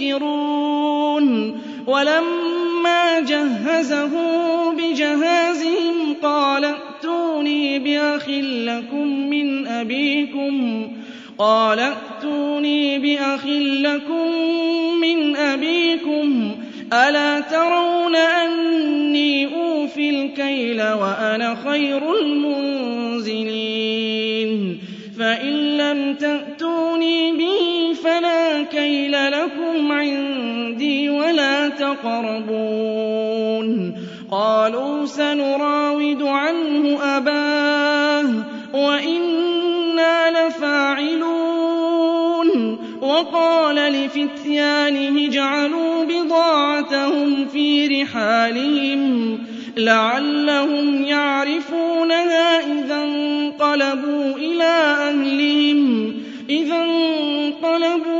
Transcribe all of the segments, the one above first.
ينكرون. ولما جهزه بجهازهم قال ائتوني بأخ لكم من أبيكم. قال ائتوني بأخ لكم من أبيكم. ألا ترون أني أوفي الكيل وأنا خير المنزلين. فإن لم تأتوني به فلا كيل لكم الْأَقْرَبُونَ قَالُوا سَنُرَاوِدُ عَنْهُ أَبَاهُ وَإِنَّا لَفَاعِلُونَ. وَقَالَ لِفِتْيَانِهِ اجْعَلُوا بِضَاعَتَهُمْ فِي رِحَالِهِمْ لَعَلَّهُمْ يَعْرِفُونَهَا إِذَا انقَلَبُوا إِلَىٰ أَهْلِهِمْ. إِذَا انقَلَبُوا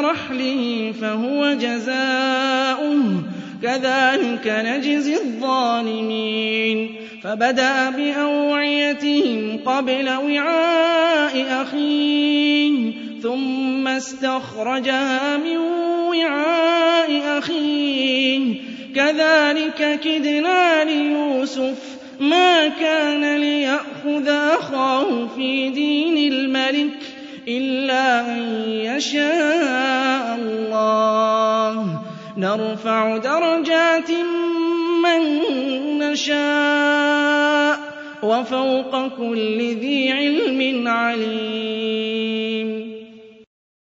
رحله فهو جزاؤه كذلك نجزي الظالمين. فبدأ بأوعيتهم قبل وعاء أخيه ثم استخرجها من وعاء أخيه. كذلك كدنا ليوسف ما كان ليأخذ أخاه في دين الملك. إلا أن يشاء الله نرفع درجات من نشاء وفوق كل ذي علم عليم